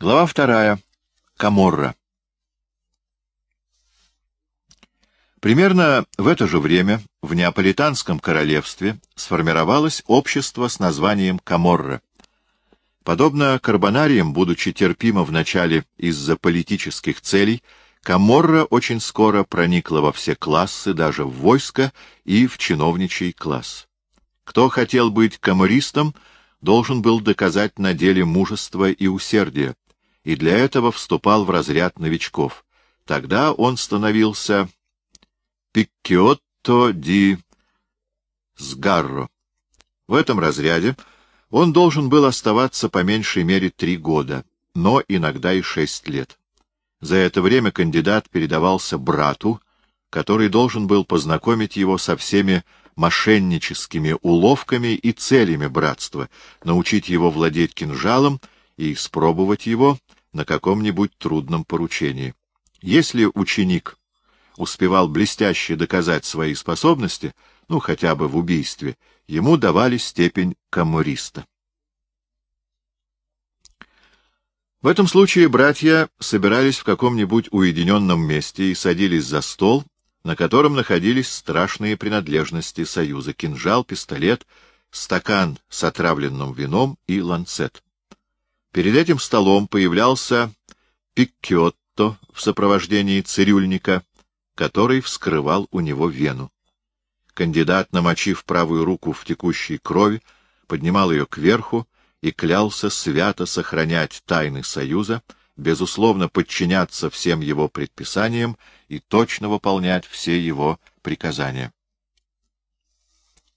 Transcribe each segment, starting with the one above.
Глава вторая. Каморра. Примерно в это же время в Неаполитанском королевстве сформировалось общество с названием Каморра. Подобно карбонариям, будучи терпимо вначале из-за политических целей, Каморра очень скоро проникла во все классы, даже в войско и в чиновничий класс. Кто хотел быть камористом, должен был доказать на деле мужество и усердие, и для этого вступал в разряд новичков. Тогда он становился пиккиотто ди сгарро. В этом разряде он должен был оставаться по меньшей мере три года, но иногда и шесть лет. За это время кандидат передавался брату, который должен был познакомить его со всеми мошенническими уловками и целями братства, научить его владеть кинжалом и испробовать его на каком-нибудь трудном поручении. Если ученик успевал блестяще доказать свои способности, ну, хотя бы в убийстве, ему давали степень камуриста. В этом случае братья собирались в каком-нибудь уединенном месте и садились за стол, на котором находились страшные принадлежности союза — кинжал, пистолет, стакан с отравленным вином и ланцет. Перед этим столом появлялся Пиккиотто в сопровождении цирюльника, который вскрывал у него вену. Кандидат, намочив правую руку в текущей крови, поднимал ее кверху и клялся свято сохранять тайны Союза, безусловно подчиняться всем его предписаниям и точно выполнять все его приказания.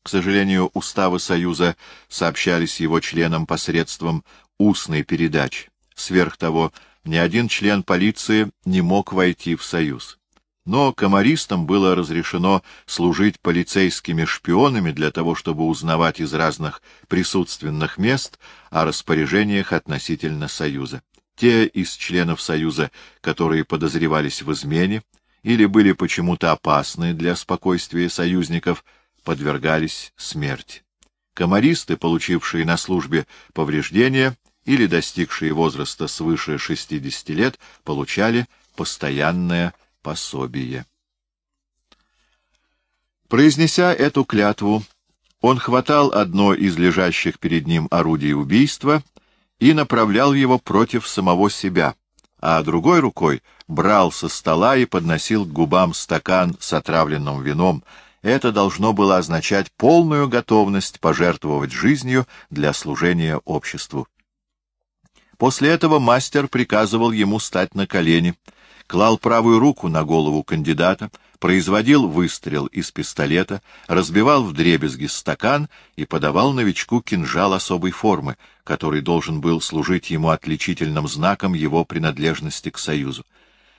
К сожалению, уставы Союза сообщались его членам посредством устной передачи. Сверх того, ни один член полиции не мог войти в Союз. Но комаристам было разрешено служить полицейскими шпионами для того, чтобы узнавать из разных присутственных мест о распоряжениях относительно Союза. Те из членов Союза, которые подозревались в измене или были почему-то опасны для спокойствия союзников, подвергались смерти. Комаристы, получившие на службе повреждения или достигшие возраста свыше 60 лет, получали постоянное пособие. Произнеся эту клятву, он хватал одно из лежащих перед ним орудий убийства и направлял его против самого себя, а другой рукой брал со стола и подносил к губам стакан с отравленным вином. Это должно было означать полную готовность пожертвовать жизнью для служения обществу. После этого мастер приказывал ему стать на колени, клал правую руку на голову кандидата, производил выстрел из пистолета, разбивал вдребезги стакан и подавал новичку кинжал особой формы, который должен был служить ему отличительным знаком его принадлежности к Союзу.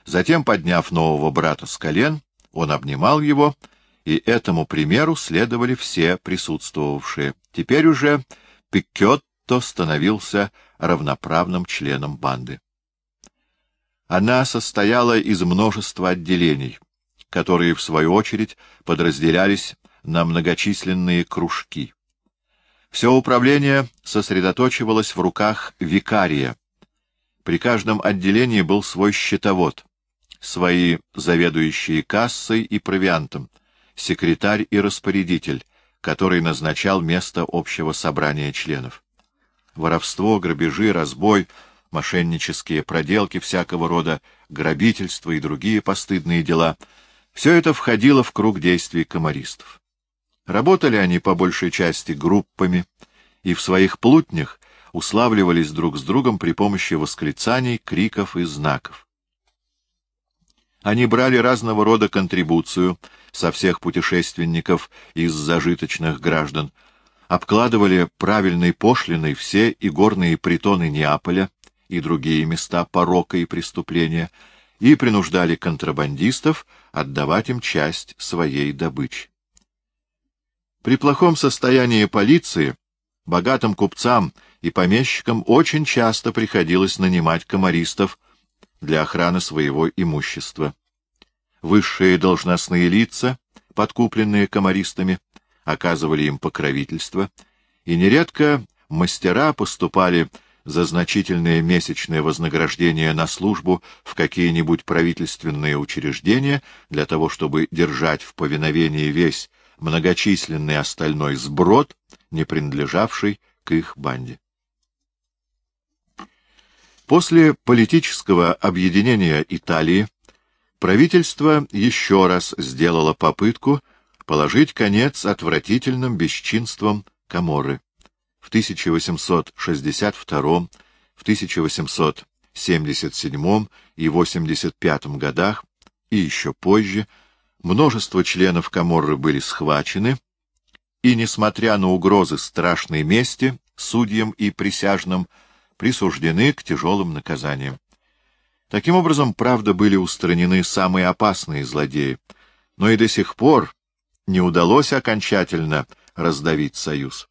Затем, подняв нового брата с колен, он обнимал его, и этому примеру следовали все присутствовавшие. Теперь уже Пикетто становился равноправным членом банды. Она состояла из множества отделений, которые, в свою очередь, подразделялись на многочисленные кружки. Все управление сосредоточивалось в руках викария. При каждом отделении был свой счетовод, свои заведующие кассой и провиантом, секретарь и распорядитель, который назначал место общего собрания членов. Воровство, грабежи, разбой, мошеннические проделки всякого рода, грабительство и другие постыдные дела — все это входило в круг действий комаристов. Работали они по большей части группами и в своих плутнях уславливались друг с другом при помощи восклицаний, криков и знаков. Они брали разного рода контрибуцию со всех путешественников из зажиточных граждан, обкладывали правильной пошлиной все игорные притоны Неаполя и другие места порока и преступления и принуждали контрабандистов отдавать им часть своей добычи. При плохом состоянии полиции богатым купцам и помещикам очень часто приходилось нанимать комаристов для охраны своего имущества. Высшие должностные лица, подкупленные комаристами, оказывали им покровительство, и нередко мастера поступали за значительное месячное вознаграждение на службу в какие-нибудь правительственные учреждения для того, чтобы держать в повиновении весь многочисленный остальной сброд, не принадлежавший к их банде. После политического объединения Италии правительство еще раз сделало попытку положить конец отвратительным бесчинствам Каморры. В 1862, в 1877 и 85 годах и еще позже множество членов Каморры были схвачены, и, несмотря на угрозы страшной мести, судьям и присяжным присуждены к тяжелым наказаниям. Таким образом, правда, были устранены самые опасные злодеи, но и до сих пор не удалось окончательно раздавить союз.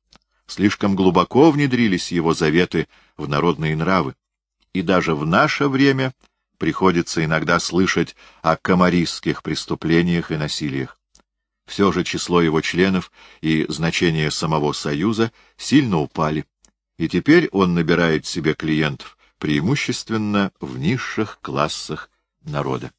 Слишком глубоко внедрились его заветы в народные нравы, и даже в наше время приходится иногда слышать о комаристских преступлениях и насилиях. Все же число его членов и значение самого Союза сильно упали, и теперь он набирает себе клиентов преимущественно в низших классах народа.